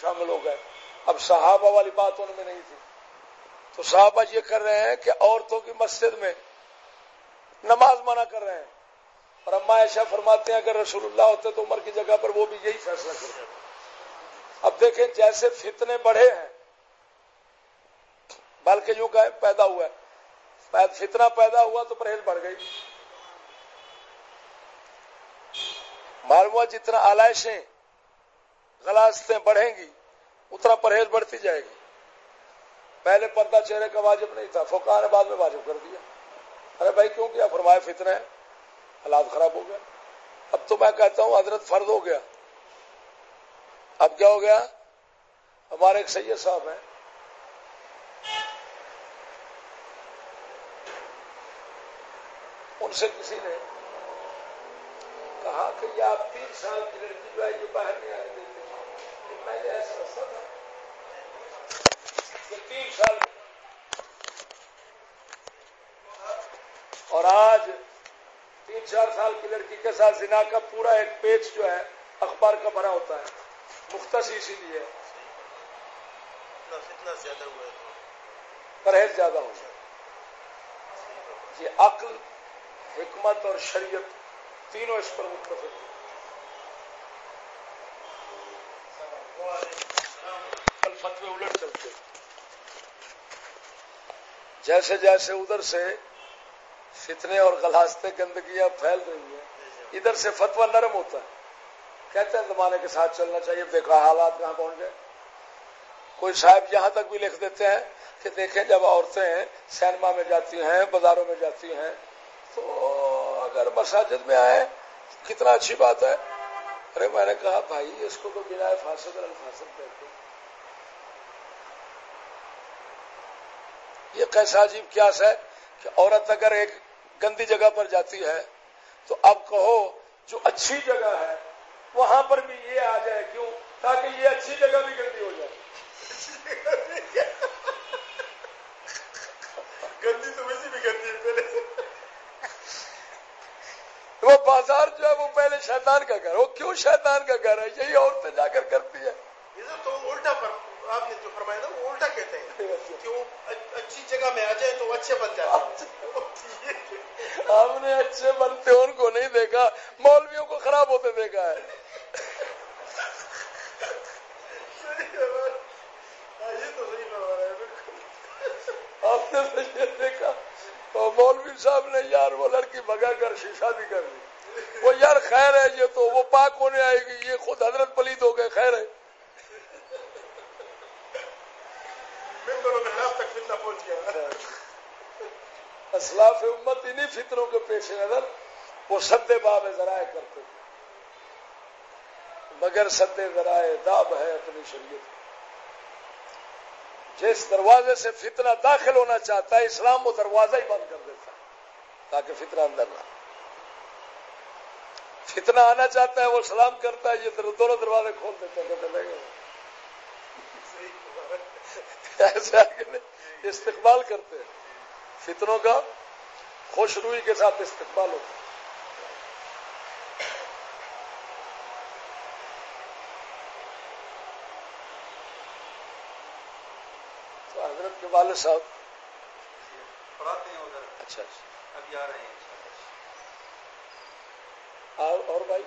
شامل ہو گئے۔ اب صحابہ والی بات ان میں نہیں تھی۔ تو صحابہ یہ کر رہے ہیں کہ عورتوں کی مسجد میں نماز منع کر رہے ہیں۔ اور اما ایشا فرماتے ہیں، اگر رسول اللہ ہوتے تو عمر کی جگہ پر وہ بھی یہی فیصلہ کرتے اب دیکھیں، جیسے فتنے بڑھے ہیں، بلکہ یوں کہ پیدا ہوا ہے۔ فتنہ پیدا ہوا تو پرہیز بڑھ گئی۔ معلوم ہوا جتنا آلائشیں غلاستیں بڑھیں گی اتنا پرہیز بڑھتی جائے گی۔ پہلے پردہ چہرے کا واجب نہیں تھا فوکا نے بعد میں واجب کر دیا۔ ارے بھائی، کیوں کیا؟ فرمائے فتنے حالات خراب ہو گیا اب تو میں کہتا ہوں، حضرت فرد ہو گیا۔ اب کیا ہو گیا؟ ہمارے ایک سید صاحب ہیں۔ ان سے کسی نے کہا کہ یہ آپ تین سال کی لڑکی جو ہے، یہ باہر نہیں آنے دیتے ایسا تھا تین سال اور آج تین چار سال کی لڑکی کے ساتھ زنا کا پورا ایک پیج جو ہے، اخبار کا بنا ہوتا ہے۔ مختص اسی لیے۔ پرہیز زیادہ ہو جائے۔ یہ عقل، حکمت اور شریعت تینوں اس پر متفق فتوے الٹ چلتے جیسے جیسے ادھر سے فتنے اور گلاستے گندگیاں پھیل رہی ہیں، ادھر سے فتوا نرم ہوتا ہے۔ کہتے ہیں زمانے کے ساتھ چلنا چاہیے دیکھا حالات کہاں پہنچ گئے۔ کوئی صاحب یہاں تک بھی لکھ دیتے ہیں کہ دیکھیں جب عورتیں سینما میں جاتی ہیں، بازاروں میں جاتی ہیں، تو اگر مساجد میں آئے کتنا اچھی بات ہے۔ ارے میں نے کہا بھائی، اس کو تو بنا فاصل الفاصل کہتے یہ کیسا عجیب کیاس ہے کہ عورت اگر ایک گندی جگہ پر جاتی ہے تو اب کہو جو اچھی جگہ ہے، وہاں پر بھی یہ آ جائے کیوں؟ تاکہ یہ اچھی جگہ بھی گندی ہو جائے گندی تو ویسی بھی گندی پہلے وہ بازار جو ہے وہ پہلے شیطان کا گھر وہ کیوں شیطان کا گھر ہے؟ یہی عورتیں جا کر کرتی ہے تو الٹا پر آپ نے جو فرمایا نا وہ الٹا کہتے ہیں۔ کہ وہ اچھی جگہ میں آ جائے تو اچھے بن جائے ہم نے اچھے بنتے ان کو نہیں دیکھا مولویوں کو خراب ہوتے دیکھا ہے۔ آپ نے دیکھا۔ مولوی صاحب نے یار وہ لڑکی بگا کر شیشہ بھی کر لی وہ یار خیر ہے یہ تو وہ پاک ہونے آئے گی یہ خود حضرت پلید ہو گئے خیر ہے۔ اسلاف امت انہیں فطروں کے پیش نظر وہ سدے باب ذرائع کرتے مگر سدے ذرائع داب ہے اپنی شریعت جس دروازے سے فتنہ داخل ہونا چاہتا ہے، اسلام وہ دروازہ ہی بند کر دیتا ہے تاکہ فتنہ اندر نہ فتنہ آنا چاہتا ہے، وہ سلام کرتا ہے، یہ دونوں دروازے کھول دیتے ہیں ایسے استقبال کرتے ہیں۔ فتنوں کا خوش روئی کے ساتھ استقبال ہوتا ہے۔ تو حضرت کے والد صاحب اچھا اچھا۔ ابھی آ رہے ہیں اور بھائی۔